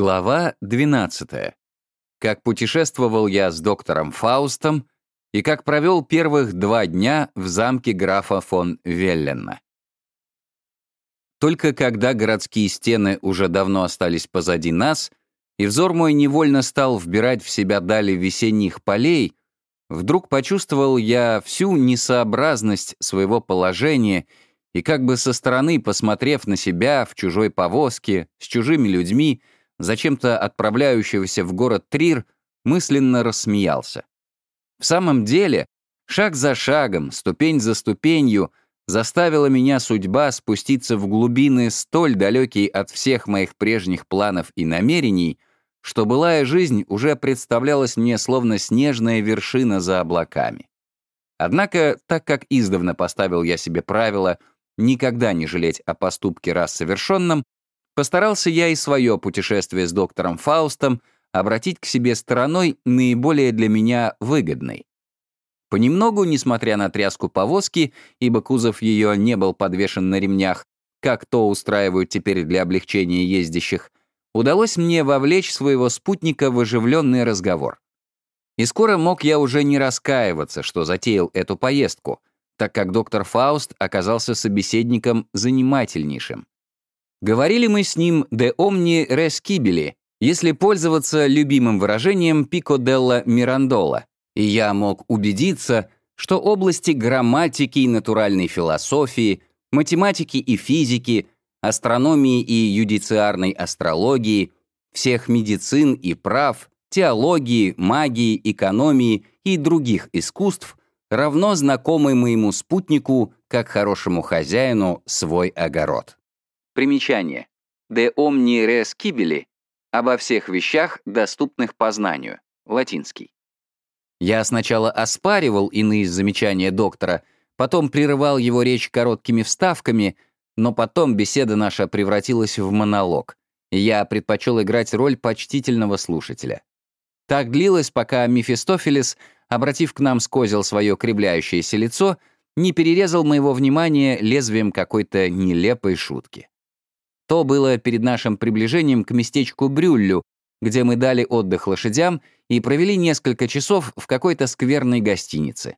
Глава 12. Как путешествовал я с доктором Фаустом и как провел первых два дня в замке графа фон Веллена. Только когда городские стены уже давно остались позади нас, и взор мой невольно стал вбирать в себя дали весенних полей, вдруг почувствовал я всю несообразность своего положения и как бы со стороны, посмотрев на себя в чужой повозке, с чужими людьми, зачем-то отправляющегося в город Трир, мысленно рассмеялся. В самом деле, шаг за шагом, ступень за ступенью, заставила меня судьба спуститься в глубины столь далекие от всех моих прежних планов и намерений, что былая жизнь уже представлялась мне словно снежная вершина за облаками. Однако, так как издавна поставил я себе правило никогда не жалеть о поступке раз совершенном, Постарался я и свое путешествие с доктором Фаустом обратить к себе стороной наиболее для меня выгодной. Понемногу, несмотря на тряску повозки, ибо кузов ее не был подвешен на ремнях, как то устраивают теперь для облегчения ездящих, удалось мне вовлечь своего спутника в оживленный разговор. И скоро мог я уже не раскаиваться, что затеял эту поездку, так как доктор Фауст оказался собеседником занимательнейшим. Говорили мы с ним «de omni rescibili», если пользоваться любимым выражением «pico della mirandola», и я мог убедиться, что области грамматики и натуральной философии, математики и физики, астрономии и юдициарной астрологии, всех медицин и прав, теологии, магии, экономии и других искусств равно знакомы моему спутнику, как хорошему хозяину, свой огород. Примечание. De omni res cibili — обо всех вещах, доступных познанию. Латинский. Я сначала оспаривал иные замечания доктора, потом прерывал его речь короткими вставками, но потом беседа наша превратилась в монолог, и я предпочел играть роль почтительного слушателя. Так длилось, пока Мефистофелес, обратив к нам с свое кривляющееся лицо, не перерезал моего внимания лезвием какой-то нелепой шутки. То было перед нашим приближением к местечку Брюллю, где мы дали отдых лошадям и провели несколько часов в какой-то скверной гостинице.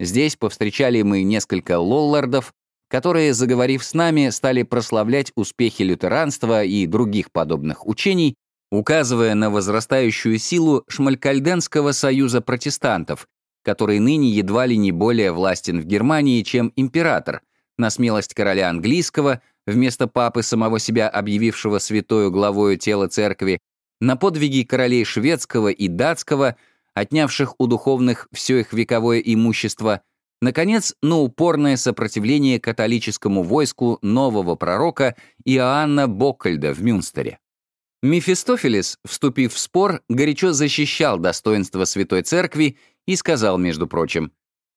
Здесь повстречали мы несколько лоллардов, которые, заговорив с нами, стали прославлять успехи лютеранства и других подобных учений, указывая на возрастающую силу Шмалькальденского союза протестантов, который ныне едва ли не более властен в Германии, чем император, на смелость короля английского, вместо папы, самого себя объявившего святою главою тела церкви, на подвиги королей шведского и датского, отнявших у духовных все их вековое имущество, наконец, на упорное сопротивление католическому войску нового пророка Иоанна Боккальда в Мюнстере. Мефистофелес, вступив в спор, горячо защищал достоинство Святой Церкви и сказал, между прочим,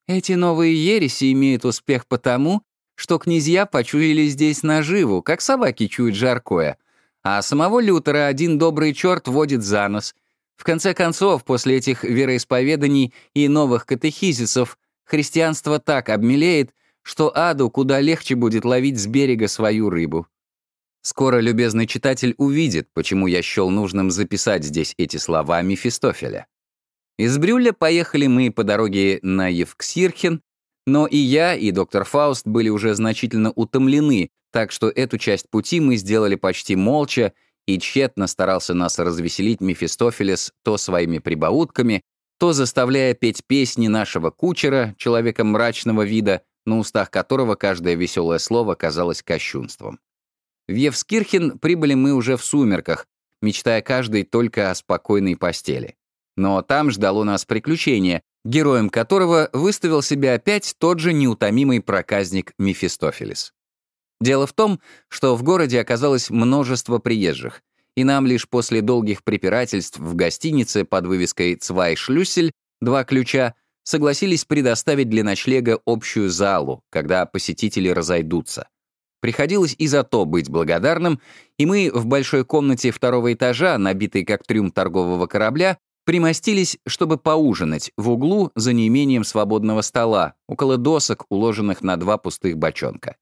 «Эти новые ереси имеют успех потому, что князья почуяли здесь наживу, как собаки чуют жаркое, а самого Лютера один добрый черт водит за нос. В конце концов, после этих вероисповеданий и новых катехизисов, христианство так обмелеет, что аду куда легче будет ловить с берега свою рыбу. Скоро любезный читатель увидит, почему я счел нужным записать здесь эти слова Мефистофеля. Из Брюля поехали мы по дороге на Евксирхен, но и я, и доктор Фауст были уже значительно утомлены, так что эту часть пути мы сделали почти молча, и тщетно старался нас развеселить Мефистофелес то своими прибаутками, то заставляя петь песни нашего кучера, человека мрачного вида, на устах которого каждое веселое слово казалось кощунством. В Евскирхен прибыли мы уже в сумерках, мечтая каждый только о спокойной постели. Но там ждало нас приключение, героем которого выставил себя опять тот же неутомимый проказник Мефистофелес. Дело в том, что в городе оказалось множество приезжих, и нам лишь после долгих препирательств в гостинице под вывеской «Цвай Шлюссель» два ключа согласились предоставить для ночлега общую залу, когда посетители разойдутся. Приходилось и за то быть благодарным, и мы в большой комнате второго этажа, набитой как трюм торгового корабля, примостились, чтобы поужинать, в углу за неимением свободного стола, около досок, уложенных на два пустых бочонка.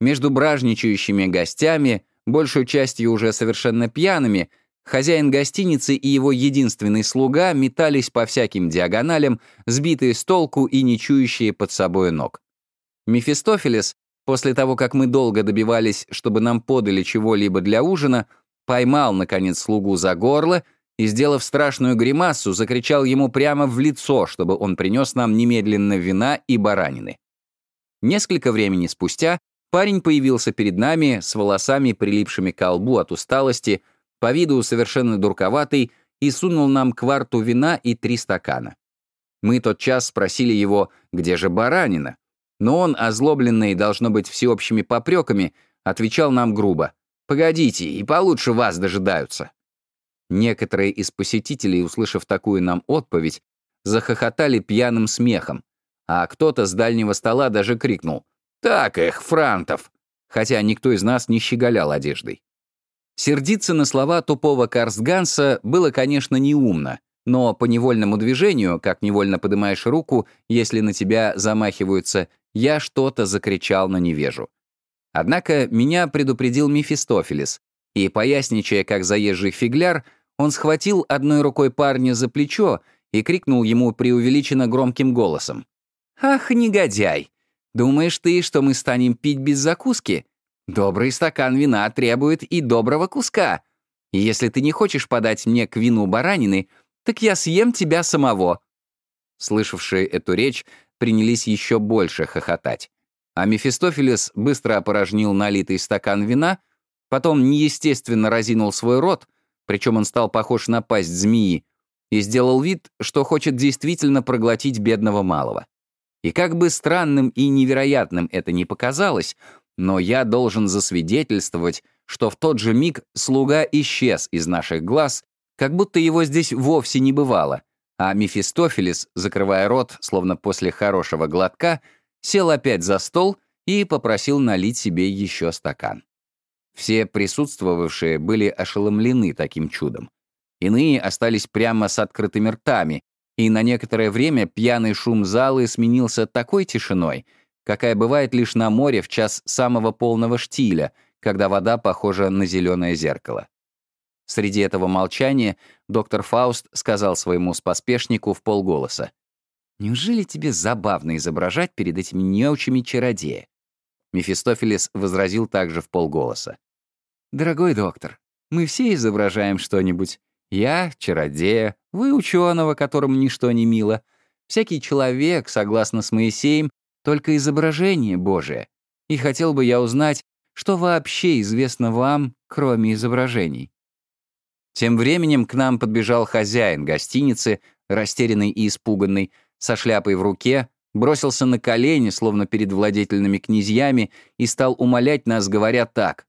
Между бражничающими гостями, большую частью уже совершенно пьяными, Хозяин гостиницы и его единственный слуга метались по всяким диагоналям, сбитые с толку и не чующие под собой ног. Мефистофелес, после того, как мы долго добивались, чтобы нам подали чего-либо для ужина, поймал, наконец, слугу за горло и, сделав страшную гримасу, закричал ему прямо в лицо, чтобы он принес нам немедленно вина и баранины. Несколько времени спустя парень появился перед нами с волосами, прилипшими к лбу от усталости, по виду совершенно дурковатый, и сунул нам кварту вина и три стакана. Мы тот час спросили его, где же баранина, но он, озлобленный, должно быть, всеобщими попреками, отвечал нам грубо. «Погодите, и получше вас дожидаются». Некоторые из посетителей, услышав такую нам отповедь, захохотали пьяным смехом, а кто-то с дальнего стола даже крикнул «Так их, франтов!», хотя никто из нас не щеголял одеждой. Сердиться на слова тупого Карстганса было, конечно, неумно, но по невольному движению, как невольно поднимаешь руку, если на тебя замахиваются, я что-то закричал на невежу. Однако меня предупредил Мефистофелес, и, поясничая как заезжий фигляр, он схватил одной рукой парня за плечо и крикнул ему преувеличенно громким голосом. «Ах, негодяй! Думаешь ты, что мы станем пить без закуски? Добрый стакан вина требует и доброго куска. Если ты не хочешь подать мне к вину баранины, так я съем тебя самого». Слышавшие эту речь принялись еще больше хохотать. А Мефистофелес быстро опорожнил налитый стакан вина, потом неестественно разинул свой рот, причем он стал похож на пасть змеи, и сделал вид, что хочет действительно проглотить бедного малого. И как бы странным и невероятным это ни показалось, но я должен засвидетельствовать, что в тот же миг слуга исчез из наших глаз, как будто его здесь вовсе не бывало, а Мефистофелес, закрывая рот, словно после хорошего глотка, сел опять за стол и попросил налить себе еще стакан. Все присутствовавшие были ошеломлены таким чудом. Иные остались прямо с открытыми ртами, и на некоторое время пьяный шум залы сменился такой тишиной, какая бывает лишь на море в час самого полного штиля, когда вода похожа на зеленое зеркало. Среди этого молчания доктор Фауст сказал своему споспешнику в полголоса. «Неужели тебе забавно изображать перед этими неучими чародея?» Мефистофелес возразил также в полголоса. «Дорогой доктор, мы все изображаем что-нибудь. Я — чародея, вы — ученого, которому ничто не мило. Всякий человек, согласно с Моисеем, только изображение Божие. И хотел бы я узнать, что вообще известно вам, кроме изображений. Тем временем к нам подбежал хозяин гостиницы, растерянный и испуганный, со шляпой в руке, бросился на колени, словно перед владетельными князьями, и стал умолять нас, говоря так.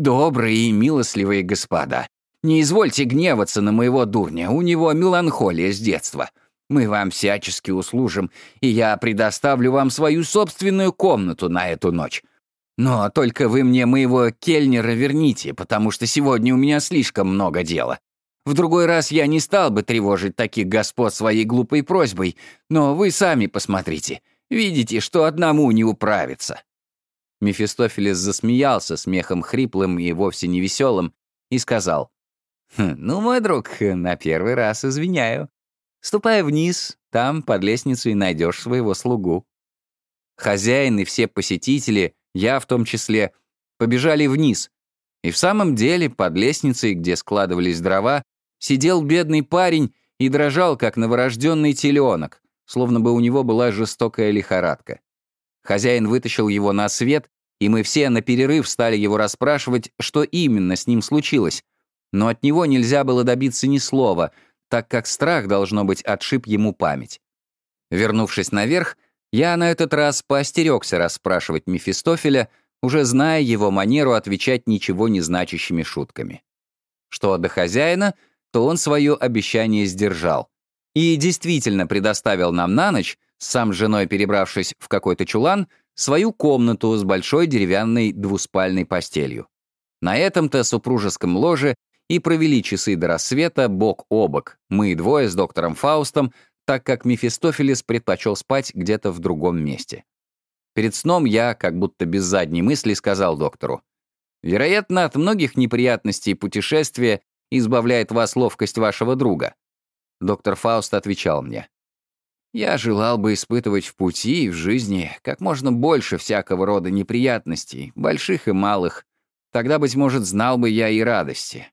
«Добрые и милостливые господа, не извольте гневаться на моего дурня, у него меланхолия с детства. Мы вам всячески услужим, и я предоставлю вам свою собственную комнату на эту ночь. Но только вы мне моего кельнера верните, потому что сегодня у меня слишком много дела. В другой раз я не стал бы тревожить таких господ своей глупой просьбой, но вы сами посмотрите. Видите, что одному не управиться». Мефистофелес засмеялся смехом хриплым и вовсе не веселым и сказал, «Хм, «Ну, мой друг, на первый раз извиняю. Ступай вниз, там под лестницей найдешь своего слугу». Хозяин и все посетители я в том числе, побежали вниз. И в самом деле под лестницей, где складывались дрова, сидел бедный парень и дрожал, как новорожденный теленок, словно бы у него была жестокая лихорадка. Хозяин вытащил его на свет, и мы все на перерыв стали его расспрашивать, что именно с ним случилось. Но от него нельзя было добиться ни слова, так как страх, должно быть, отшиб ему память. Вернувшись наверх, я на этот раз поостерегся расспрашивать Мефистофеля, уже зная его манеру отвечать ничего не значащими шутками. Что до хозяина, то он свое обещание сдержал. И действительно предоставил нам на ночь, сам с женой перебравшись в какой-то чулан, свою комнату с большой деревянной двуспальной постелью. На этом-то супружеском ложе и провели часы до рассвета бок о бок, мы двое с доктором Фаустом, так как Мефистофелес предпочел спать где-то в другом месте. Перед сном я, как будто без задней мысли, сказал доктору, «Вероятно, от многих неприятностей путешествия избавляет вас ловкость вашего друга?» Доктор Фауст отвечал мне. «Я желал бы испытывать в пути и в жизни как можно больше всякого рода неприятностей, больших и малых. Тогда, быть может, знал бы я и радости».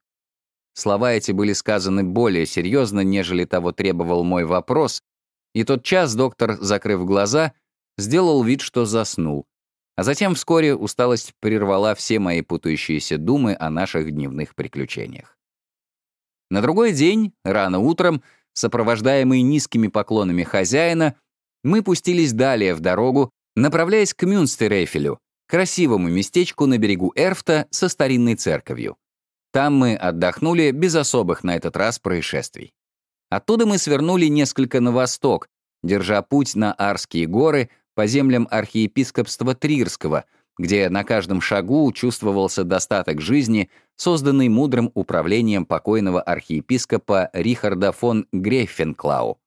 Слова эти были сказаны более серьезно, нежели того требовал мой вопрос, и тот час доктор, закрыв глаза, сделал вид, что заснул. А затем вскоре усталость прервала все мои путающиеся думы о наших дневных приключениях. На другой день, рано утром, сопровождаемый низкими поклонами хозяина, мы пустились далее в дорогу, направляясь к Мюнстерэфелю, красивому местечку на берегу Эрфта со старинной церковью. Там мы отдохнули без особых на этот раз происшествий. Оттуда мы свернули несколько на восток, держа путь на Арские горы по землям архиепископства Трирского, где на каждом шагу чувствовался достаток жизни, созданный мудрым управлением покойного архиепископа Рихарда фон Грейфенклау.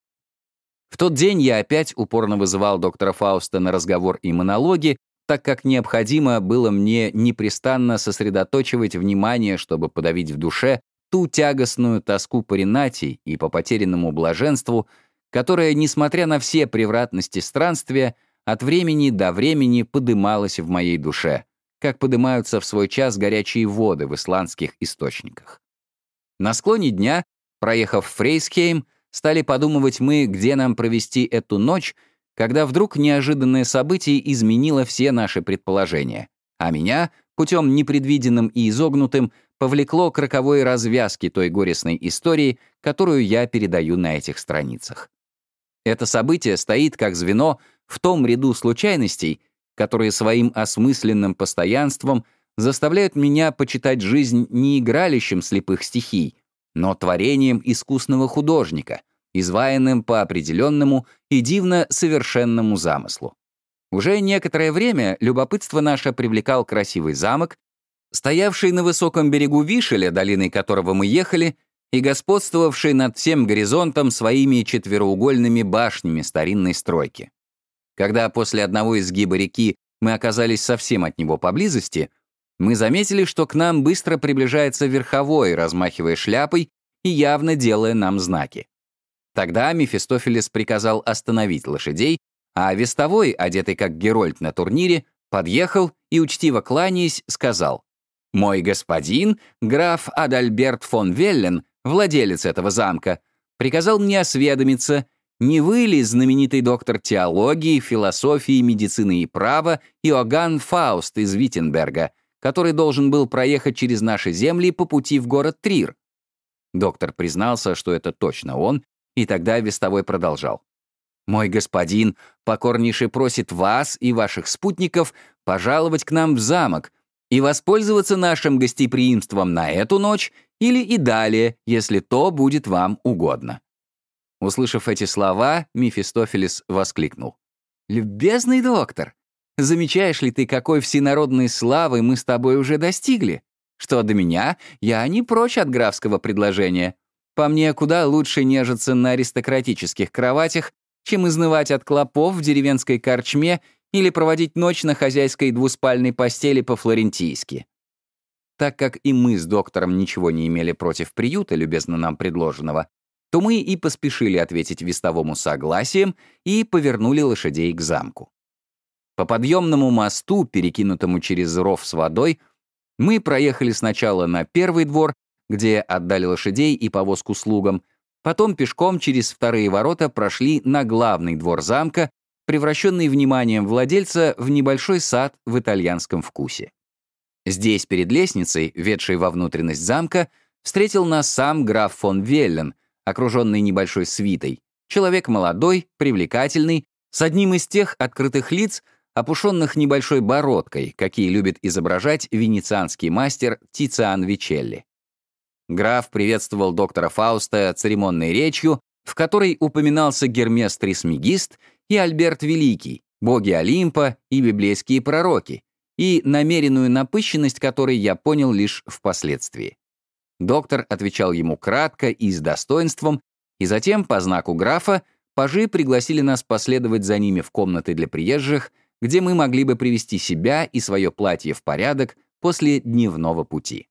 В тот день я опять упорно вызывал доктора Фауста на разговор и монологи, так как необходимо было мне непрестанно сосредоточивать внимание, чтобы подавить в душе ту тягостную тоску по Ренате и по потерянному блаженству, которая, несмотря на все превратности странствия, от времени до времени подымалась в моей душе, как подымаются в свой час горячие воды в исландских источниках. На склоне дня, проехав Фрейсхейм, стали подумывать мы, где нам провести эту ночь, когда вдруг неожиданное событие изменило все наши предположения, а меня, путем непредвиденным и изогнутым, повлекло к роковой развязке той горестной истории, которую я передаю на этих страницах. Это событие стоит как звено в том ряду случайностей, которые своим осмысленным постоянством заставляют меня почитать жизнь не игралищем слепых стихий, но творением искусного художника, изваянным по определенному и дивно совершенному замыслу. Уже некоторое время любопытство наше привлекал красивый замок, стоявший на высоком берегу Вишеля, долиной которого мы ехали, и господствовавший над всем горизонтом своими четвероугольными башнями старинной стройки. Когда после одного изгиба реки мы оказались совсем от него поблизости, мы заметили, что к нам быстро приближается верховой, размахивая шляпой и явно делая нам знаки. Тогда Мефистофелес приказал остановить лошадей, а вестовой, одетый как Герольд на турнире, подъехал и, учтиво кланяясь, сказал «Мой господин, граф Адальберт фон Веллен, владелец этого замка, приказал мне осведомиться, не вы ли знаменитый доктор теологии, философии, медицины и права Иоганн Фауст из Виттенберга, который должен был проехать через наши земли по пути в город Трир? Доктор признался, что это точно он, и тогда Вестовой продолжал. «Мой господин покорнейше просит вас и ваших спутников пожаловать к нам в замок и воспользоваться нашим гостеприимством на эту ночь или и далее, если то будет вам угодно». Услышав эти слова, Мефистофелес воскликнул. «Любезный доктор, замечаешь ли ты, какой всенародной славы мы с тобой уже достигли? Что до меня, я не прочь от графского предложения. По мне, куда лучше нежиться на аристократических кроватях, чем изнывать от клопов в деревенской корчме или проводить ночь на хозяйской двуспальной постели по-флорентийски. Так как и мы с доктором ничего не имели против приюта, любезно нам предложенного, то мы и поспешили ответить вестовому согласием и повернули лошадей к замку. По подъемному мосту, перекинутому через ров с водой, мы проехали сначала на первый двор, где отдали лошадей и повозку слугам, потом пешком через вторые ворота прошли на главный двор замка, превращенный вниманием владельца в небольшой сад в итальянском вкусе. Здесь, перед лестницей, ведшей во внутренность замка, встретил нас сам граф фон Веллен, окруженный небольшой свитой. Человек молодой, привлекательный, с одним из тех открытых лиц, опушенных небольшой бородкой, какие любит изображать венецианский мастер Тициан Вичелли. Граф приветствовал доктора Фауста церемонной речью, в которой упоминался Гермес Трисмегист и Альберт Великий, боги Олимпа и библейские пророки, и намеренную напыщенность которой я понял лишь впоследствии. Доктор отвечал ему кратко и с достоинством, и затем, по знаку графа, пажи пригласили нас последовать за ними в комнаты для приезжих, где мы могли бы привести себя и свое платье в порядок после дневного пути.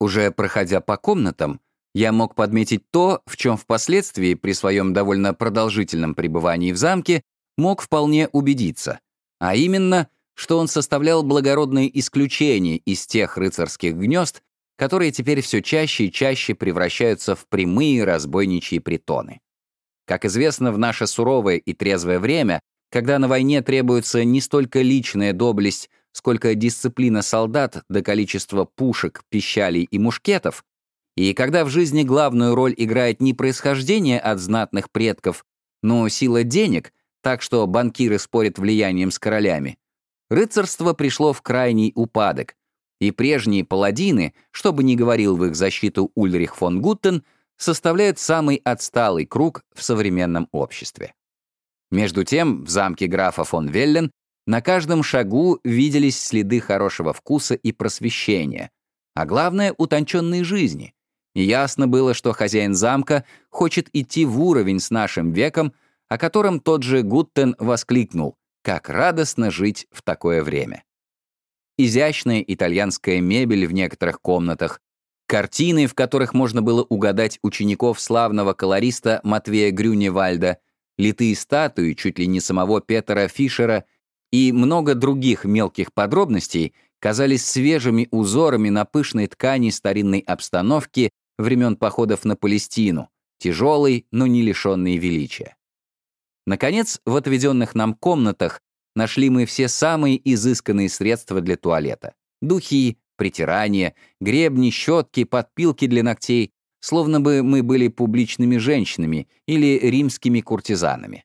Уже проходя по комнатам, я мог подметить то, в чем впоследствии, при своем довольно продолжительном пребывании в замке, мог вполне убедиться, а именно, что он составлял благородное исключение из тех рыцарских гнезд, которые теперь все чаще и чаще превращаются в прямые разбойничьи притоны. Как известно, в наше суровое и трезвое время, когда на войне требуется не столько личная доблесть, сколько дисциплина солдат до количества пушек, пищалей и мушкетов, и когда в жизни главную роль играет не происхождение от знатных предков, но сила денег, так что банкиры спорят влиянием с королями, рыцарство пришло в крайний упадок, и прежние паладины, что бы ни говорил в их защиту Ульрих фон Гуттен, составляют самый отсталый круг в современном обществе. Между тем, в замке графа фон Веллен на каждом шагу виделись следы хорошего вкуса и просвещения, а главное — утонченной жизни. Ясно было, что хозяин замка хочет идти в уровень с нашим веком, о котором тот же Гуттен воскликнул «Как радостно жить в такое время!» Изящная итальянская мебель в некоторых комнатах, картины, в которых можно было угадать учеников славного колориста Матвея Грюневальда, литые статуи чуть ли не самого Петера Фишера и много других мелких подробностей казались свежими узорами на пышной ткани старинной обстановки времен походов на Палестину, тяжелой, но не лишенной величия. Наконец, в отведенных нам комнатах нашли мы все самые изысканные средства для туалета. Духи, притирания, гребни, щетки, подпилки для ногтей, словно бы мы были публичными женщинами или римскими куртизанами.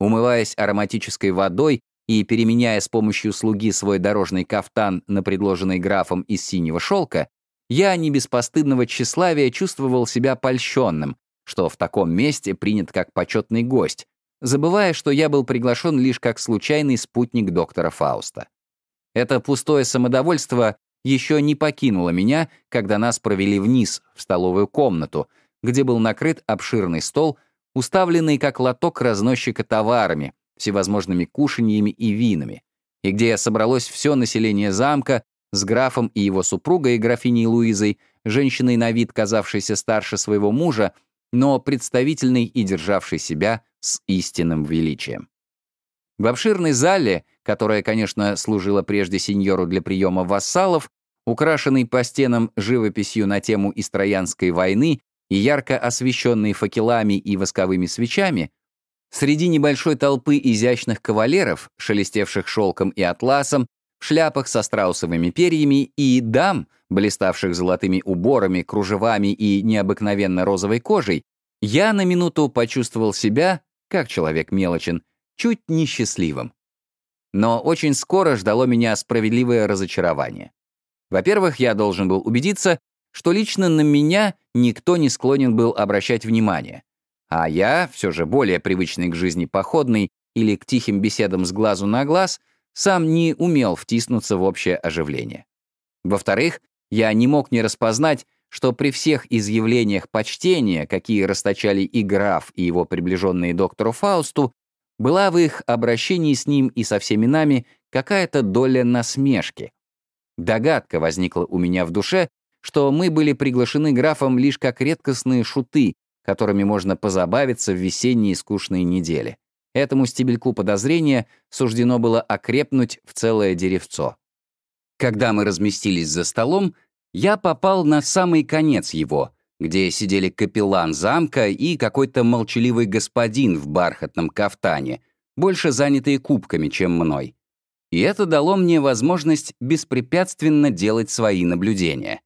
Умываясь ароматической водой, и, переменяя с помощью слуги свой дорожный кафтан на предложенный графом из синего шелка, я не без постыдного тщеславия чувствовал себя польщенным, что в таком месте принят как почетный гость, забывая, что я был приглашен лишь как случайный спутник доктора Фауста. Это пустое самодовольство еще не покинуло меня, когда нас провели вниз, в столовую комнату, где был накрыт обширный стол, уставленный как лоток разносчика товарами, всевозможными кушаньями и винами, и где собралось все население замка с графом и его супругой, графиней Луизой, женщиной на вид, казавшейся старше своего мужа, но представительной и державшей себя с истинным величием. В обширной зале, которая, конечно, служила прежде сеньору для приема вассалов, украшенной по стенам живописью на тему Истроянской войны и ярко освещенной факелами и восковыми свечами, Среди небольшой толпы изящных кавалеров, шелестевших шелком и атласом, шляпах со страусовыми перьями и дам, блиставших золотыми уборами, кружевами и необыкновенно розовой кожей, я на минуту почувствовал себя, как человек мелочен, чуть несчастливым. Но очень скоро ждало меня справедливое разочарование. Во-первых, я должен был убедиться, что лично на меня никто не склонен был обращать внимание. А я, все же более привычный к жизни походный или к тихим беседам с глазу на глаз, сам не умел втиснуться в общее оживление. Во-вторых, я не мог не распознать, что при всех изъявлениях почтения, какие расточали и граф, и его приближенные доктору Фаусту, была в их обращении с ним и со всеми нами какая-то доля насмешки. Догадка возникла у меня в душе, что мы были приглашены графом лишь как редкостные шуты, которыми можно позабавиться в весенние скучные недели. Этому стебельку подозрения суждено было окрепнуть в целое деревцо. Когда мы разместились за столом, я попал на самый конец его, где сидели капеллан замка и какой-то молчаливый господин в бархатном кафтане, больше занятые кубками, чем мной. И это дало мне возможность беспрепятственно делать свои наблюдения.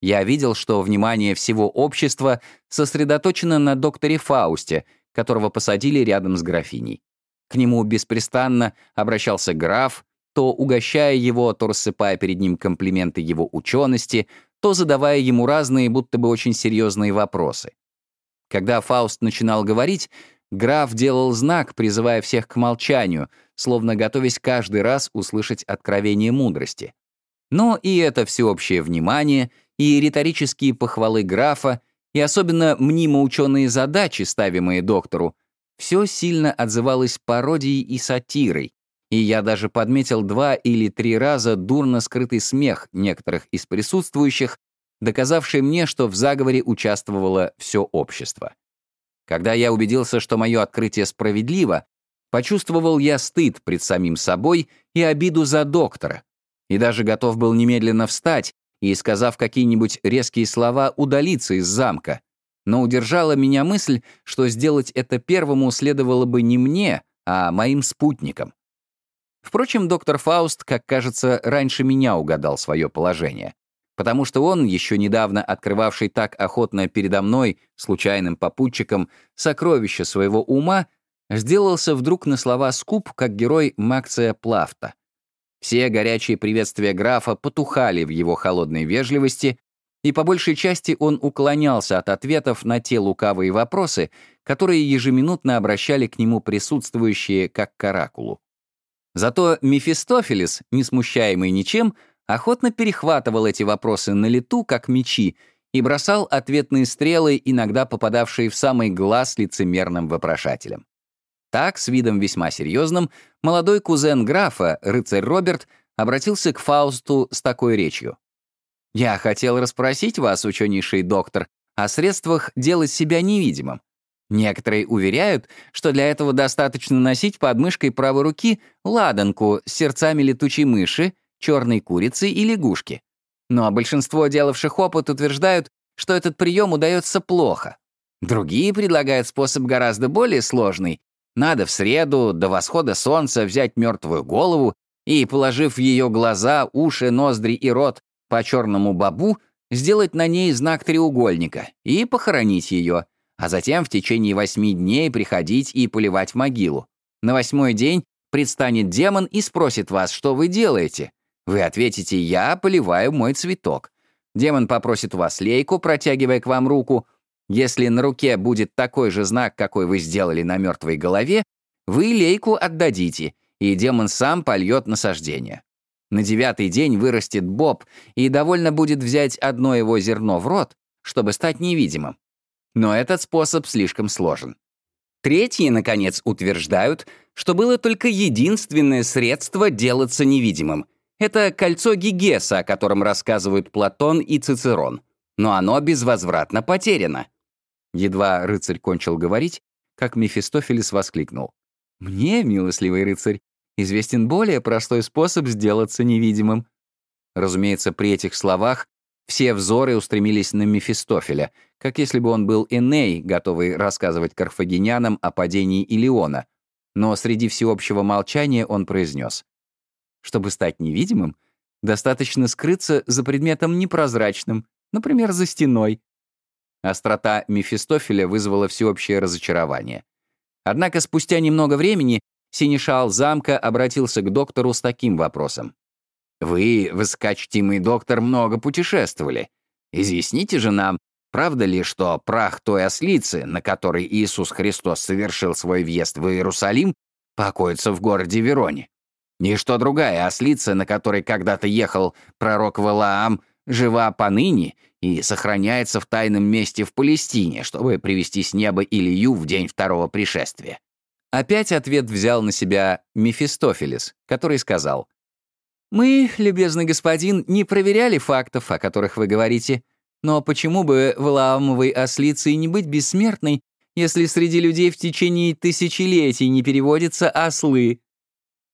Я видел, что внимание всего общества сосредоточено на докторе Фаусте, которого посадили рядом с графиней. К нему беспрестанно обращался граф, то угощая его, то рассыпая перед ним комплименты его учености, то задавая ему разные, будто бы очень серьезные вопросы. Когда Фауст начинал говорить, граф делал знак, призывая всех к молчанию, словно готовясь каждый раз услышать откровение мудрости. Но и это всеобщее внимание — и риторические похвалы графа, и особенно мнимо-ученые задачи, ставимые доктору, все сильно отзывалось пародией и сатирой, и я даже подметил два или три раза дурно скрытый смех некоторых из присутствующих, доказавший мне, что в заговоре участвовало все общество. Когда я убедился, что мое открытие справедливо, почувствовал я стыд пред самим собой и обиду за доктора, и даже готов был немедленно встать и, сказав какие-нибудь резкие слова, удалиться из замка. Но удержала меня мысль, что сделать это первому следовало бы не мне, а моим спутникам. Впрочем, доктор Фауст, как кажется, раньше меня угадал свое положение, потому что он, еще недавно открывавший так охотно передо мной, случайным попутчиком, сокровище своего ума, сделался вдруг на слова скуп, как герой Макция Плафта. Все горячие приветствия графа потухали в его холодной вежливости, и по большей части он уклонялся от ответов на те лукавые вопросы, которые ежеминутно обращали к нему присутствующие как к оракулу. Зато Мефистофелес, не смущаемый ничем, охотно перехватывал эти вопросы на лету, как мечи, и бросал ответные стрелы, иногда попадавшие в самый глаз лицемерным вопрошателям. Так, с видом весьма серьезным, молодой кузен графа, рыцарь Роберт, обратился к Фаусту с такой речью. «Я хотел расспросить вас, ученейший доктор, о средствах делать себя невидимым. Некоторые уверяют, что для этого достаточно носить под мышкой правой руки ладанку с сердцами летучей мыши, черной курицы и лягушки. Но большинство делавших опыт утверждают, что этот прием удается плохо. Другие предлагают способ гораздо более сложный. Надо в среду до восхода солнца взять мертвую голову и, положив ее глаза, уши, ноздри и рот по черному бабу, сделать на ней знак треугольника и похоронить ее — а затем в течение восьми дней приходить и поливать в могилу. На восьмой день предстанет демон и спросит вас, что вы делаете. Вы ответите «Я поливаю мой цветок». Демон попросит у вас лейку, протягивая к вам руку. Если на руке будет такой же знак, какой вы сделали на мертвой голове, вы лейку отдадите, и демон сам польет насаждение. На девятый день вырастет боб, и довольно будет взять одно его зерно в рот, чтобы стать невидимым. Но этот способ слишком сложен. Третьи, наконец, утверждают, что было только единственное средство делаться невидимым. Это кольцо Гигеса, о котором рассказывают Платон и Цицерон. Но оно безвозвратно потеряно. Едва рыцарь кончил говорить, как Мефистофелес воскликнул. «Мне, милостливый рыцарь, известен более простой способ сделаться невидимым». Разумеется, при этих словах все взоры устремились на Мефистофеля, как если бы он был Эней, готовый рассказывать карфагенянам о падении Илиона. Но среди всеобщего молчания он произнес. Чтобы стать невидимым, достаточно скрыться за предметом непрозрачным, например, за стеной. Острота Мефистофеля вызвала всеобщее разочарование. Однако спустя немного времени Синишал замка обратился к доктору с таким вопросом. Вы, высокочтимый доктор, много путешествовали. Изъясните же нам, правда ли, что прах той ослицы, на которой Иисус Христос совершил свой въезд в Иерусалим, покоится в городе Вероне? И что другая ослица, на которой когда-то ехал пророк Валаам, жива поныне и сохраняется в тайном месте в Палестине, чтобы привести с неба Илью в день второго пришествия? Опять ответ взял на себя Мефистофелес, который сказал, мы, любезный господин, не проверяли фактов, о которых вы говорите. Но почему бы Валаамовой ослице не быть бессмертной, если среди людей в течение тысячелетий не переводятся ослы?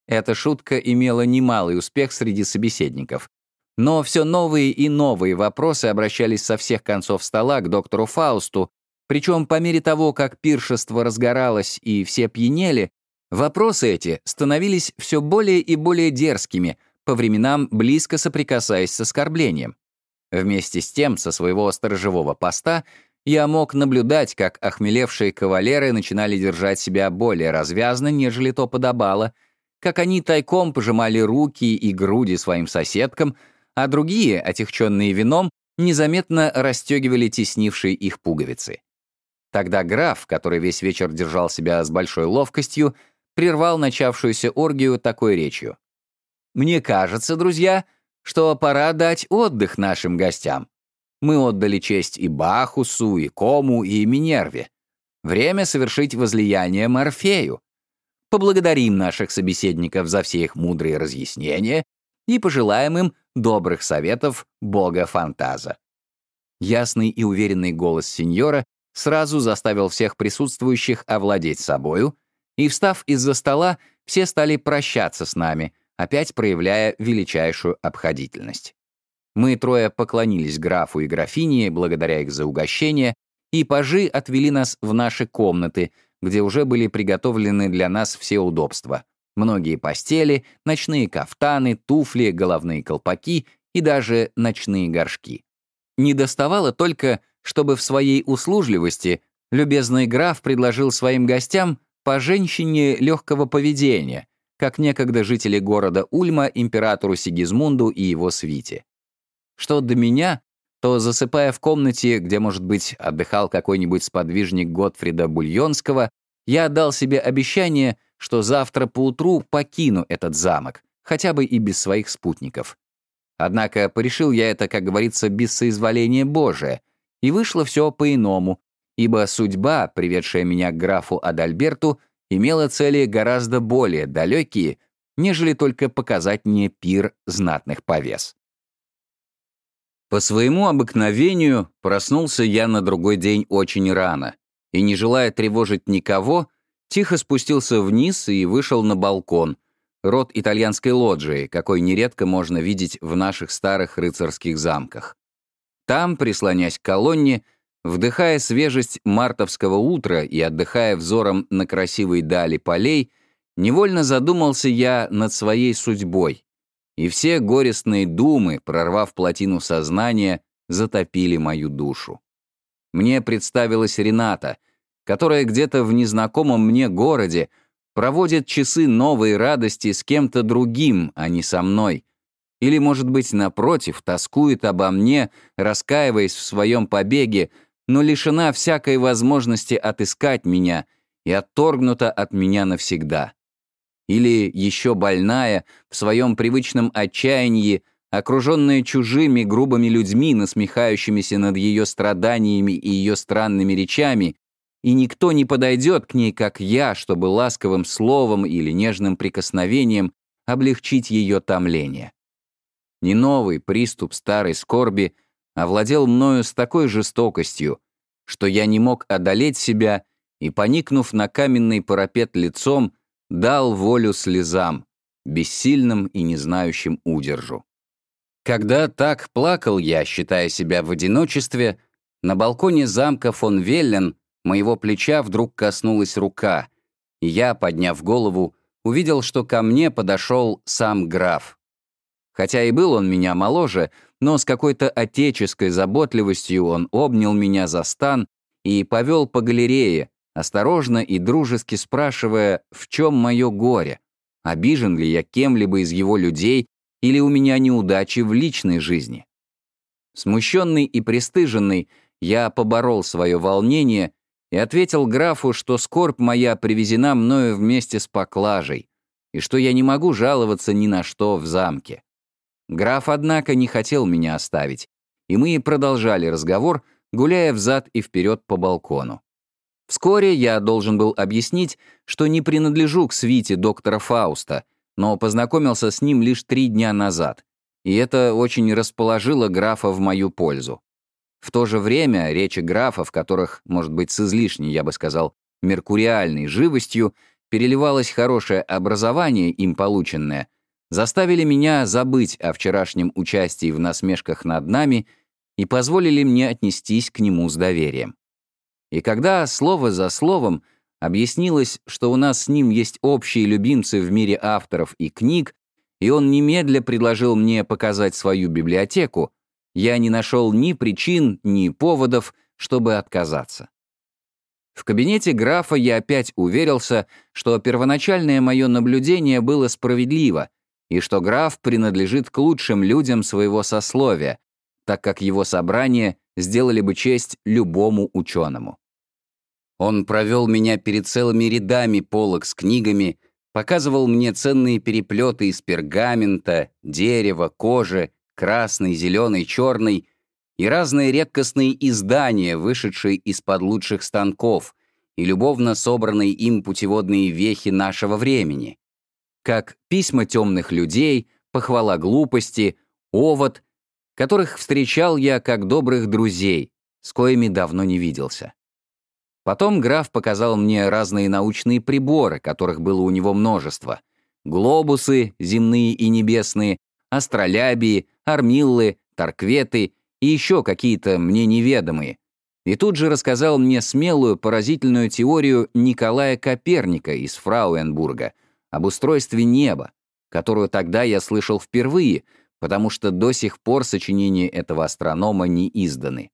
Эта шутка имела немалый успех среди собеседников. Но все новые и новые вопросы обращались со всех концов стола к доктору Фаусту, причем по мере того, как пиршество разгоралось и все пьянели, вопросы эти становились все более и более дерзкими, по временам близко соприкасаясь с оскорблением. Вместе с тем, со своего сторожевого поста, я мог наблюдать, как охмелевшие кавалеры начинали держать себя более развязно, нежели то подобало, как они тайком пожимали руки и груди своим соседкам, а другие, отягченные вином, незаметно расстегивали теснившие их пуговицы. Тогда граф, который весь вечер держал себя с большой ловкостью, прервал начавшуюся оргию такой речью. Мне кажется, друзья, что пора дать отдых нашим гостям. Мы отдали честь и Бахусу, и Кому, и Минерве. Время совершить возлияние Морфею. Поблагодарим наших собеседников за все их мудрые разъяснения и пожелаем им добрых советов бога-фантаза. Ясный и уверенный голос сеньора сразу заставил всех присутствующих овладеть собою, и, встав из-за стола, все стали прощаться с нами, опять проявляя величайшую обходительность. Мы трое поклонились графу и графине, благодаря их за угощение, и пажи отвели нас в наши комнаты, где уже были приготовлены для нас все удобства. Многие постели, ночные кафтаны, туфли, головные колпаки и даже ночные горшки. Не доставало только, чтобы в своей услужливости любезный граф предложил своим гостям по женщине легкого поведения, как некогда жители города Ульма императору Сигизмунду и его свите. Что до меня, то, засыпая в комнате, где, может быть, отдыхал какой-нибудь сподвижник Готфрида Бульонского, я дал себе обещание, что завтра поутру покину этот замок, хотя бы и без своих спутников. Однако порешил я это, как говорится, без соизволения Божия, и вышло все по-иному, ибо судьба, приведшая меня к графу Адальберту, имела цели гораздо более далекие, нежели только показать мне пир знатных повес. По своему обыкновению проснулся я на другой день очень рано, и, не желая тревожить никого, тихо спустился вниз и вышел на балкон, род итальянской лоджии, какой нередко можно видеть в наших старых рыцарских замках. Там, прислонясь к колонне, вдыхая свежесть мартовского утра и отдыхая взором на красивой дали полей, невольно задумался я над своей судьбой, и все горестные думы, прорвав плотину сознания, затопили мою душу. Мне представилась Рената, которая где-то в незнакомом мне городе проводит часы новой радости с кем-то другим, а не со мной. Или, может быть, напротив, тоскует обо мне, раскаиваясь в своем побеге, но лишена всякой возможности отыскать меня и отторгнута от меня навсегда или еще больная, в своем привычном отчаянии, окруженная чужими грубыми людьми, насмехающимися над ее страданиями и ее странными речами, и никто не подойдет к ней, как я, чтобы ласковым словом или нежным прикосновением облегчить ее томление. Не новый приступ старой скорби овладел мною с такой жестокостью, что я не мог одолеть себя и, поникнув на каменный парапет лицом, дал волю слезам, бессильным и не знающим удержу. Когда так плакал я, считая себя в одиночестве, на балконе замка фон Веллен моего плеча вдруг коснулась рука, и я, подняв голову, увидел, что ко мне подошел сам граф. Хотя и был он меня моложе, но с какой-то отеческой заботливостью он обнял меня за стан и повел по галерее, осторожно и дружески спрашивая, в чем мое горе, обижен ли я кем-либо из его людей или у меня неудачи в личной жизни. Смущенный и пристыженный, я поборол свое волнение и ответил графу, что скорбь моя привезена мною вместе с поклажей, и что я не могу жаловаться ни на что в замке. Граф, однако, не хотел меня оставить, и мы продолжали разговор, гуляя взад и вперед по балкону. Вскоре я должен был объяснить, что не принадлежу к свите доктора Фауста, но познакомился с ним лишь три дня назад, и это очень расположило графа в мою пользу. В то же время речи графа, в которых, может быть, с излишней, я бы сказал, меркуриальной живостью, переливалось хорошее образование, им полученное, заставили меня забыть о вчерашнем участии в насмешках над нами и позволили мне отнестись к нему с доверием. И когда слово за словом объяснилось, что у нас с ним есть общие любимцы в мире авторов и книг, и он немедля предложил мне показать свою библиотеку, я не нашел ни причин, ни поводов, чтобы отказаться. В кабинете графа я опять уверился, что первоначальное мое наблюдение было справедливо, и что граф принадлежит к лучшим людям своего сословия, так как его собрание сделали бы честь любому ученому. Он провел меня перед целыми рядами полок с книгами, показывал мне ценные переплеты из пергамента, дерева, кожи, красный, зеленый, черный и разные редкостные издания, вышедшие из-под лучших станков, и любовно собранные им путеводные вехи нашего времени, как письма темных людей, похвала глупости, овод которых встречал я как добрых друзей, с коими давно не виделся. Потом граф показал мне разные научные приборы, которых было у него множество. Глобусы, земные и небесные, астролябии, армиллы, торкветы и еще какие-то мне неведомые. И тут же рассказал мне смелую, поразительную теорию Николая Коперника из Фрауенбурга об устройстве неба, которую тогда я слышал впервые, потому что до сих пор сочинения этого астронома не изданы.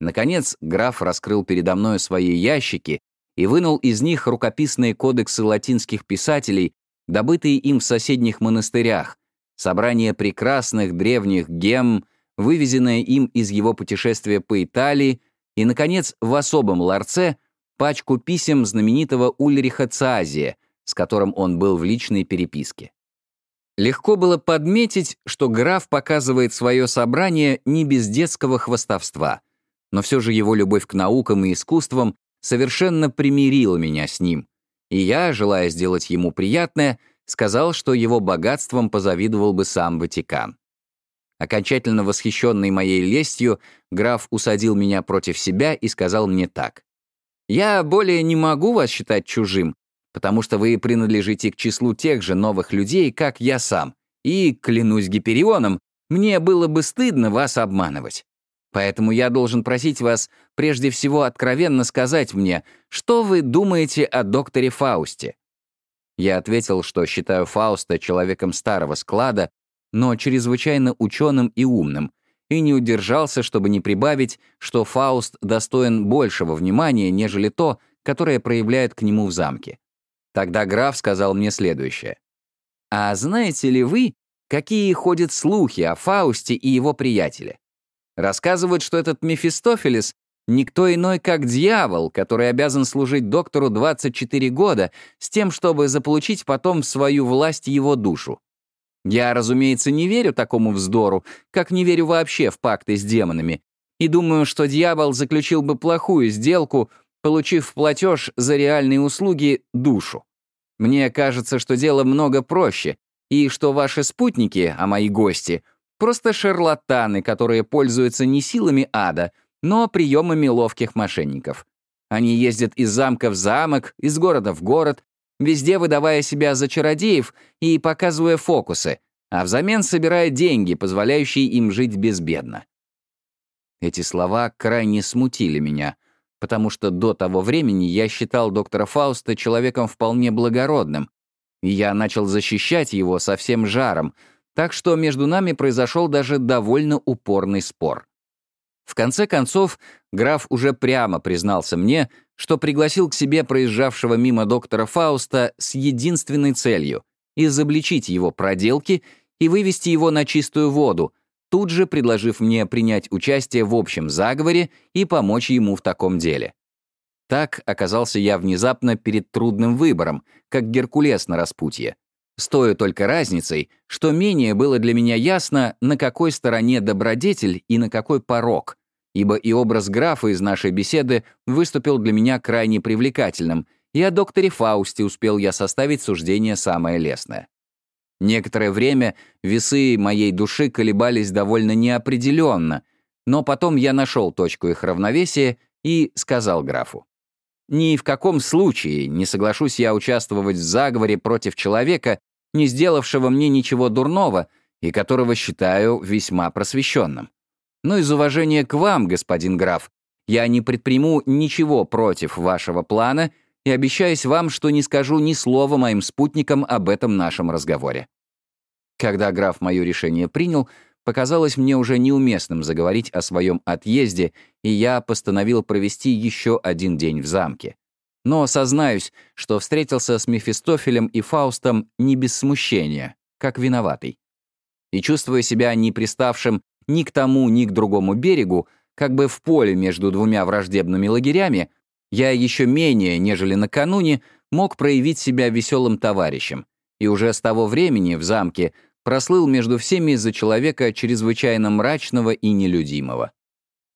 Наконец, граф раскрыл передо мной свои ящики и вынул из них рукописные кодексы латинских писателей, добытые им в соседних монастырях, собрание прекрасных древних гем, вывезенное им из его путешествия по Италии, и, наконец, в особом ларце пачку писем знаменитого Ульриха Цазия, с которым он был в личной переписке. Легко было подметить, что граф показывает свое собрание не без детского хвастовства, но все же его любовь к наукам и искусствам совершенно примирила меня с ним, и я, желая сделать ему приятное, сказал, что его богатством позавидовал бы сам Ватикан. Окончательно восхищенный моей лестью, граф усадил меня против себя и сказал мне так. «Я более не могу вас считать чужим, потому что вы принадлежите к числу тех же новых людей, как я сам, и, клянусь Гиперионом, мне было бы стыдно вас обманывать. Поэтому я должен просить вас прежде всего откровенно сказать мне, что вы думаете о докторе Фаусте». Я ответил, что считаю Фауста человеком старого склада, но чрезвычайно ученым и умным, и не удержался, чтобы не прибавить, что Фауст достоин большего внимания, нежели то, которое проявляет к нему в замке. Тогда граф сказал мне следующее. «А знаете ли вы, какие ходят слухи о Фаусте и его приятеле? Рассказывают, что этот Мефистофелес — никто иной, как дьявол, который обязан служить доктору 24 года с тем, чтобы заполучить потом в свою власть его душу. Я, разумеется, не верю такому вздору, как не верю вообще в пакты с демонами, и думаю, что дьявол заключил бы плохую сделку, получив в платеж за реальные услуги душу. Мне кажется, что дело много проще, и что ваши спутники, а мои гости, просто шарлатаны, которые пользуются не силами ада, но приемами ловких мошенников. Они ездят из замка в замок, из города в город, везде выдавая себя за чародеев и показывая фокусы, а взамен собирая деньги, позволяющие им жить безбедно. Эти слова крайне смутили меня, потому что до того времени я считал доктора Фауста человеком вполне благородным, и я начал защищать его со всем жаром, так что между нами произошел даже довольно упорный спор. В конце концов, граф уже прямо признался мне, что пригласил к себе проезжавшего мимо доктора Фауста с единственной целью — изобличить его проделки и вывести его на чистую воду, тут же предложив мне принять участие в общем заговоре и помочь ему в таком деле. Так оказался я внезапно перед трудным выбором, как Геркулес на распутье. С той только разницей, что менее было для меня ясно, на какой стороне добродетель и на какой порог, ибо и образ графа из нашей беседы выступил для меня крайне привлекательным, и о докторе Фаусте успел я составить суждение самое лестное. Некоторое время весы моей души колебались довольно неопределенно, но потом я нашел точку их равновесия и сказал графу. Ни в каком случае не соглашусь я участвовать в заговоре против человека, не сделавшего мне ничего дурного и которого считаю весьма просвещенным. Но из уважения к вам, господин граф, я не предприму ничего против вашего плана и обещаюсь вам, что не скажу ни слова моим спутникам об этом нашем разговоре. Когда граф мое решение принял, показалось мне уже неуместным заговорить о своем отъезде, и я постановил провести еще один день в замке. Но сознаюсь, что встретился с Мефистофелем и Фаустом не без смущения, как виноватый. И чувствуя себя не приставшим ни к тому, ни к другому берегу, как бы в поле между двумя враждебными лагерями, я еще менее, нежели накануне, мог проявить себя веселым товарищем, и уже с того времени в замке прослыл между всеми из-за человека чрезвычайно мрачного и нелюдимого.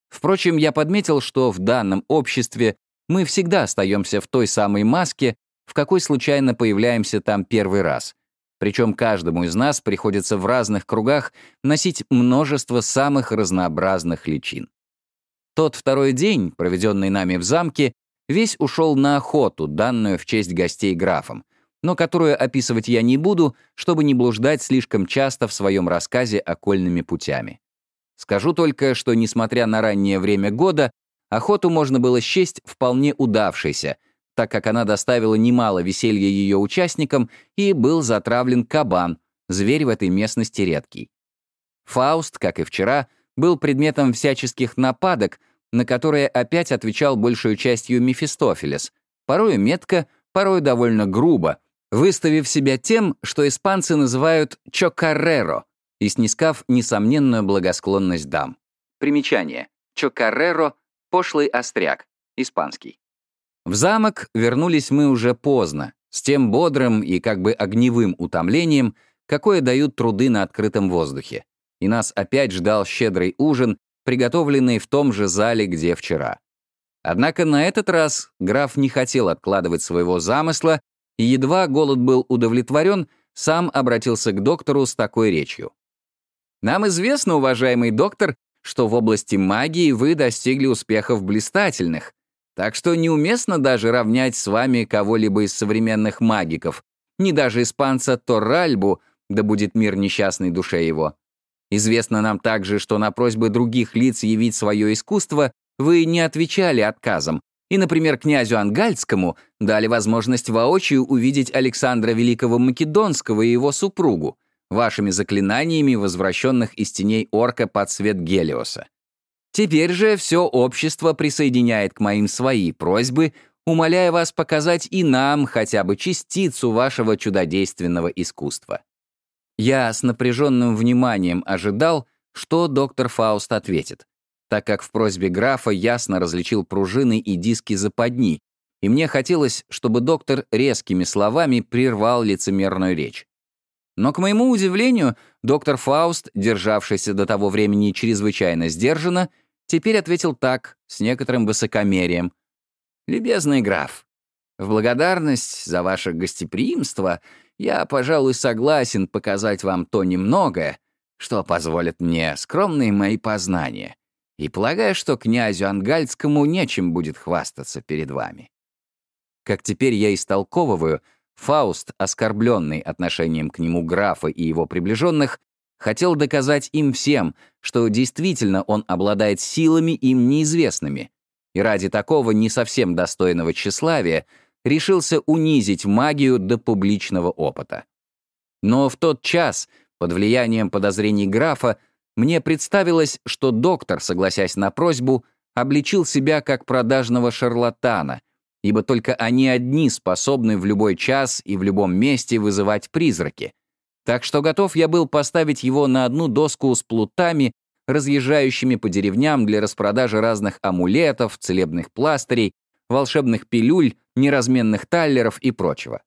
Впрочем, я подметил, что в данном обществе мы всегда остаемся в той самой маске, в какой случайно появляемся там первый раз, Причем каждому из нас приходится в разных кругах носить множество самых разнообразных личин. Тот второй день, проведенный нами в замке, весь ушел на охоту, данную в честь гостей графом, но которую описывать я не буду, чтобы не блуждать слишком часто в своем рассказе окольными путями. Скажу только, что, несмотря на раннее время года, охоту можно было счесть вполне удавшейся, так как она доставила немало веселья ее участникам и был затравлен кабан, зверь в этой местности редкий. Фауст, как и вчера, был предметом всяческих нападок, на которые опять отвечал большую частью Мефистофелес, порою метко, порою довольно грубо, выставив себя тем, что испанцы называют «чокарреро», и снискав несомненную благосклонность дам. Примечание. «Чокарреро» — пошлый остряк, испанский. В замок вернулись мы уже поздно, с тем бодрым и как бы огневым утомлением, какое дают труды на открытом воздухе. И нас опять ждал щедрый ужин, приготовленный в том же зале, где вчера. Однако на этот раз граф не хотел откладывать своего замысла и едва голод был удовлетворен, сам обратился к доктору с такой речью. «Нам известно, уважаемый доктор, что в области магии вы достигли успехов блистательных, так что неуместно даже равнять с вами кого-либо из современных магиков, ни даже испанца Торральбу, да будет мир несчастной душе его. Известно нам также, что на просьбы других лиц явить свое искусство вы не отвечали отказом, и, например, князю Ангальскому дали возможность воочию увидеть Александра Великого Македонского и его супругу, вашими заклинаниями, возвращенных из теней орка под свет Гелиоса. Теперь же все общество присоединяет к моим свои просьбы, умоляя вас показать и нам хотя бы частицу вашего чудодейственного искусства. Я с напряженным вниманием ожидал, что доктор Фауст ответит так как в просьбе графа ясно различил пружины и диски западни, и мне хотелось, чтобы доктор резкими словами прервал лицемерную речь. Но, к моему удивлению, доктор Фауст, державшийся до того времени чрезвычайно сдержанно, теперь ответил так, с некоторым высокомерием. «Любезный граф, в благодарность за ваше гостеприимство я, пожалуй, согласен показать вам то немногое, что позволит мне скромные мои познания и полагаю, что князю Ангальскому нечем будет хвастаться перед вами. Как теперь я истолковываю, Фауст, оскорбленный отношением к нему графа и его приближенных, хотел доказать им всем, что действительно он обладает силами им неизвестными, и ради такого не совсем достойного тщеславия решился унизить магию до публичного опыта. Но в тот час, под влиянием подозрений графа, мне представилось, что доктор, согласясь на просьбу, обличил себя как продажного шарлатана, ибо только они одни способны в любой час и в любом месте вызывать призраки. Так что готов я был поставить его на одну доску с плутами, разъезжающими по деревням для распродажи разных амулетов, целебных пластырей, волшебных пилюль, неразменных таллеров и прочего.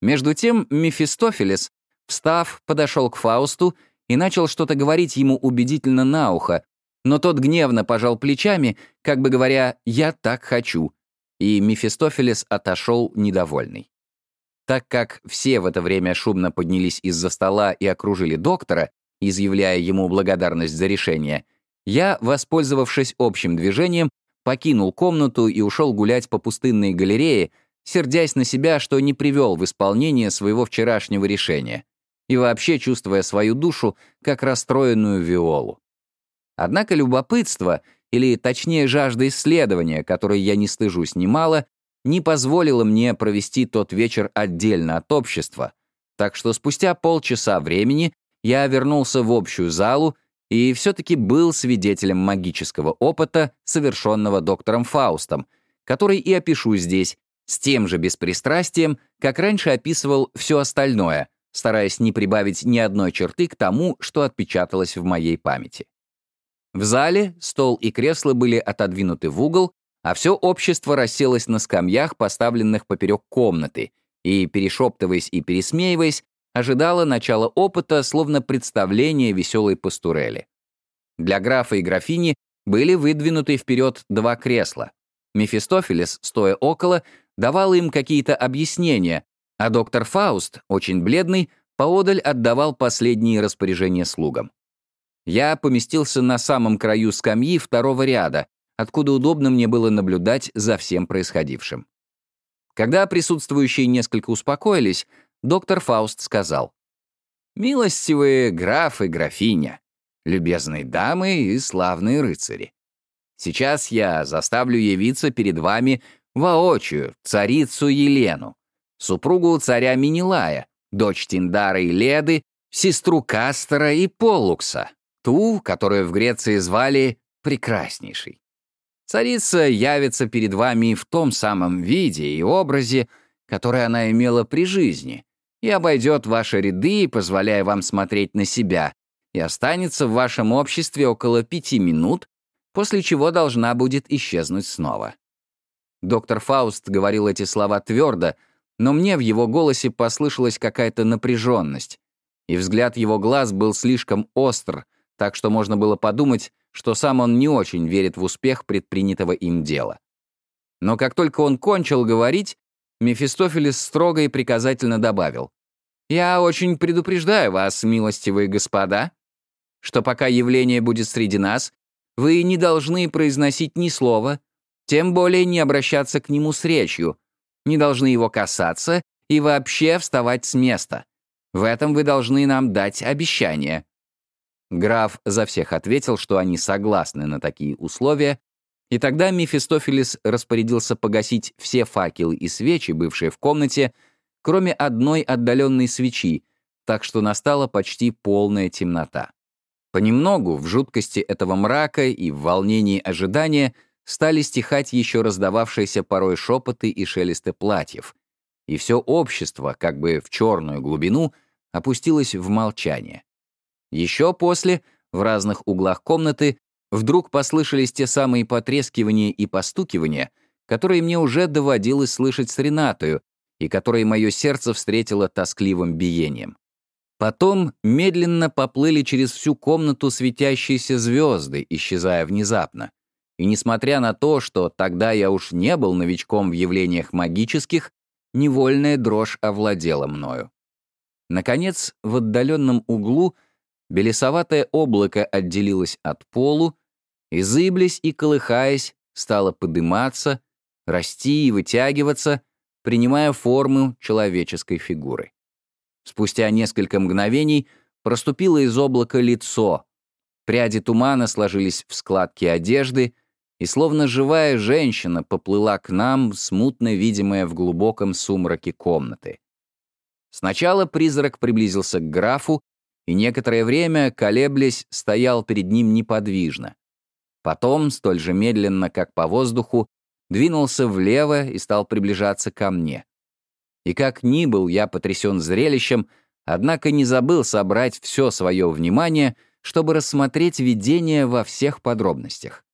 Между тем Мефистофелес, встав, подошел к Фаусту и начал что-то говорить ему убедительно на ухо, но тот гневно пожал плечами, как бы говоря «я так хочу», и Мефистофелес отошел недовольный. Так как все в это время шумно поднялись из-за стола и окружили доктора, изъявляя ему благодарность за решение, я, воспользовавшись общим движением, покинул комнату и ушел гулять по пустынной галерее, сердясь на себя, что не привел в исполнение своего вчерашнего решения и вообще чувствуя свою душу как расстроенную виолу. Однако любопытство, или точнее жажда исследования, которой я не стыжусь немало, не позволило мне провести тот вечер отдельно от общества, так что спустя полчаса времени я вернулся в общую залу и все-таки был свидетелем магического опыта, совершенного доктором Фаустом, который и опишу здесь, с тем же беспристрастием, как раньше описывал все остальное, стараясь не прибавить ни одной черты к тому, что отпечаталось в моей памяти. В зале стол и кресло были отодвинуты в угол, а все общество расселось на скамьях, поставленных поперек комнаты, и, перешептываясь и пересмеиваясь, ожидало начала опыта, словно представление веселой пастурели. Для графа и графини были выдвинуты вперед два кресла. Мефистофелес, стоя около, давал им какие-то объяснения, а доктор Фауст, очень бледный, поодаль отдавал последние распоряжения слугам. Я поместился на самом краю скамьи второго ряда, откуда удобно мне было наблюдать за всем происходившим. Когда присутствующие несколько успокоились, доктор Фауст сказал, «Милостивые граф и графиня, любезные дамы и славные рыцари, сейчас я заставлю явиться перед вами воочию царицу Елену, супругу царя Минилая, дочь Тиндара и Леды, сестру Кастера и Поллукса, ту, которую в Греции звали Прекраснейшей. Царица явится перед вами в том самом виде и образе, который она имела при жизни, и обойдет ваши ряды, позволяя вам смотреть на себя, и останется в вашем обществе около пяти минут, после чего должна будет исчезнуть снова. Доктор Фауст говорил эти слова твердо, но мне в его голосе послышалась какая-то напряженность, и взгляд его глаз был слишком остр, так что можно было подумать, что сам он не очень верит в успех предпринятого им дела. Но как только он кончил говорить, Мефистофелес строго и приказательно добавил. «Я очень предупреждаю вас, милостивые господа, что пока явление будет среди нас, вы не должны произносить ни слова, тем более не обращаться к нему с речью, не должны его касаться и вообще вставать с места. В этом вы должны нам дать обещание». Граф за всех ответил, что они согласны на такие условия, и тогда Мефистофелис распорядился погасить все факелы и свечи, бывшие в комнате, кроме одной отдаленной свечи, так что настала почти полная темнота. Понемногу в жуткости этого мрака и в волнении ожидания стали стихать еще раздававшиеся порой шепоты и шелесты платьев, и все общество, как бы в черную глубину, опустилось в молчание. Еще после, в разных углах комнаты, вдруг послышались те самые потрескивания и постукивания, которые мне уже доводилось слышать с Ренатою, и которые мое сердце встретило тоскливым биением. Потом медленно поплыли через всю комнату светящиеся звезды, исчезая внезапно. И несмотря на то, что тогда я уж не был новичком в явлениях магических, невольная дрожь овладела мною. Наконец, в отдаленном углу белесоватое облако отделилось от полу, и, зыблясь и колыхаясь, стало подыматься, расти и вытягиваться, принимая форму человеческой фигуры. Спустя несколько мгновений проступило из облака лицо. Пряди тумана сложились в складки одежды, и словно живая женщина поплыла к нам, смутно видимая в глубоком сумраке комнаты. Сначала призрак приблизился к графу, и некоторое время, колеблясь, стоял перед ним неподвижно. Потом, столь же медленно, как по воздуху, двинулся влево и стал приближаться ко мне. И как ни был я потрясен зрелищем, однако не забыл собрать все свое внимание, чтобы рассмотреть видение во всех подробностях.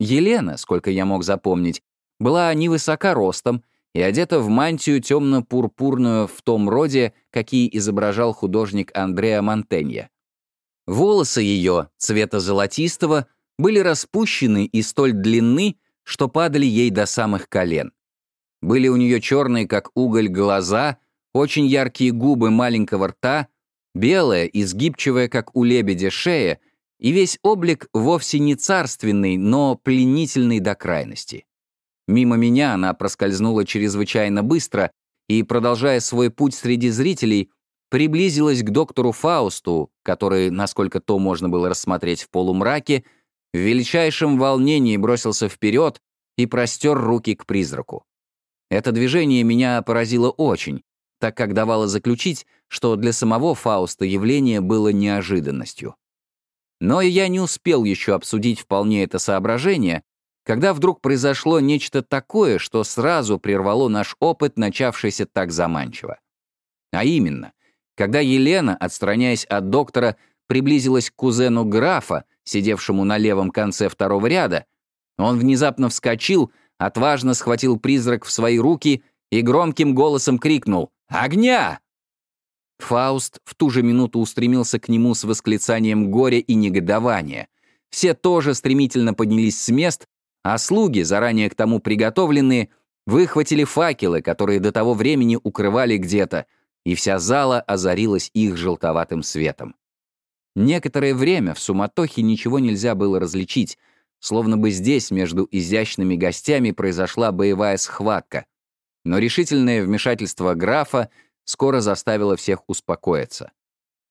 Елена, сколько я мог запомнить, была невысока ростом и одета в мантию темно-пурпурную в том роде, какие изображал художник Андреа Монтенья. Волосы ее, цвета золотистого, были распущены и столь длинны, что падали ей до самых колен. Были у нее черные, как уголь, глаза, очень яркие губы маленького рта, белая, изгибчивая, как у лебедя, шея, и весь облик вовсе не царственный, но пленительный до крайности. Мимо меня она проскользнула чрезвычайно быстро и, продолжая свой путь среди зрителей, приблизилась к доктору Фаусту, который, насколько то можно было рассмотреть в полумраке, в величайшем волнении бросился вперед и простер руки к призраку. Это движение меня поразило очень, так как давало заключить, что для самого Фауста явление было неожиданностью. Но я не успел еще обсудить вполне это соображение, когда вдруг произошло нечто такое, что сразу прервало наш опыт, начавшийся так заманчиво. А именно, когда Елена, отстраняясь от доктора, приблизилась к кузену графа, сидевшему на левом конце второго ряда, он внезапно вскочил отважно схватил призрак в свои руки и громким голосом крикнул «Огня!». Фауст в ту же минуту устремился к нему с восклицанием горя и негодования. Все тоже стремительно поднялись с мест, а слуги, заранее к тому приготовленные, выхватили факелы, которые до того времени укрывали где-то, и вся зала озарилась их желтоватым светом. Некоторое время в суматохе ничего нельзя было различить, словно бы здесь между изящными гостями произошла боевая схватка. Но решительное вмешательство графа скоро заставило всех успокоиться.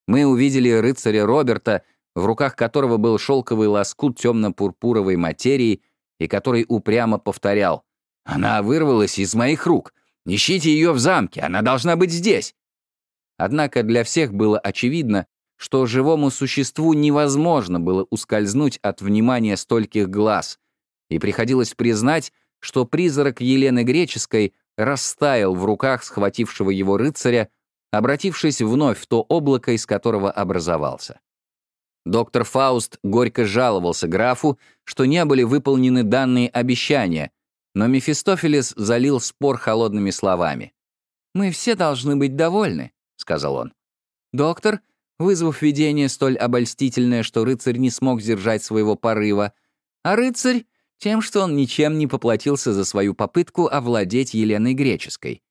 Мы увидели рыцаря Роберта, в руках которого был шелковый лоскут темно-пурпуровой материи и который упрямо повторял «Она вырвалась из моих рук! Ищите ее в замке, она должна быть здесь!» Однако для всех было очевидно, что живому существу невозможно было ускользнуть от внимания стольких глаз, и приходилось признать, что призрак Елены Греческой растаял в руках схватившего его рыцаря, обратившись вновь в то облако, из которого образовался. Доктор Фауст горько жаловался графу, что не были выполнены данные обещания, но Мефистофелес залил спор холодными словами. «Мы все должны быть довольны сказал он. «Доктор, вызвав видение столь обольстительное, что рыцарь не смог сдержать своего порыва, а рыцарь — тем, что он ничем не поплатился за свою попытку овладеть Еленой Греческой.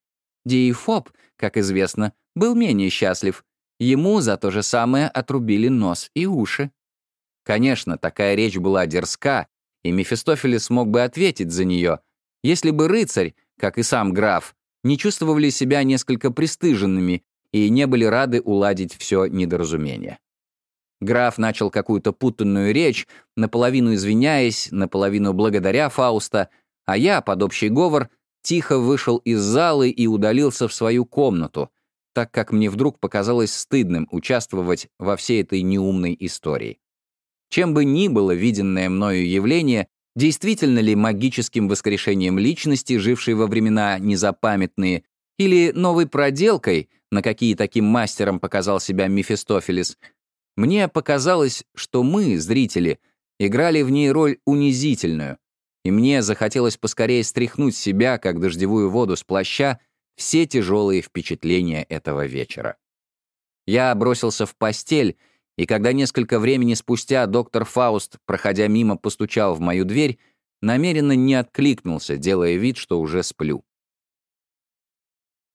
Диефоб, как известно, был менее счастлив. Ему за то же самое отрубили нос и уши. Конечно, такая речь была дерзка, и Мефистофелес смог бы ответить за нее, если бы рыцарь, как и сам граф, не чувствовали себя несколько пристыженными и не были рады уладить все недоразумение. Граф начал какую-то путанную речь, наполовину извиняясь, наполовину благодаря Фауста, а я, под общий говор, тихо вышел из залы и удалился в свою комнату, так как мне вдруг показалось стыдным участвовать во всей этой неумной истории. Чем бы ни было виденное мною явление, действительно ли магическим воскрешением личности, жившей во времена незапамятные, или новой проделкой, на какие таким мастером показал себя Мефистофелес, мне показалось, что мы, зрители, играли в ней роль унизительную, и мне захотелось поскорее стряхнуть себя, как дождевую воду с плаща, все тяжелые впечатления этого вечера. Я бросился в постель, и когда несколько времени спустя доктор Фауст, проходя мимо, постучал в мою дверь, намеренно не откликнулся, делая вид, что уже сплю.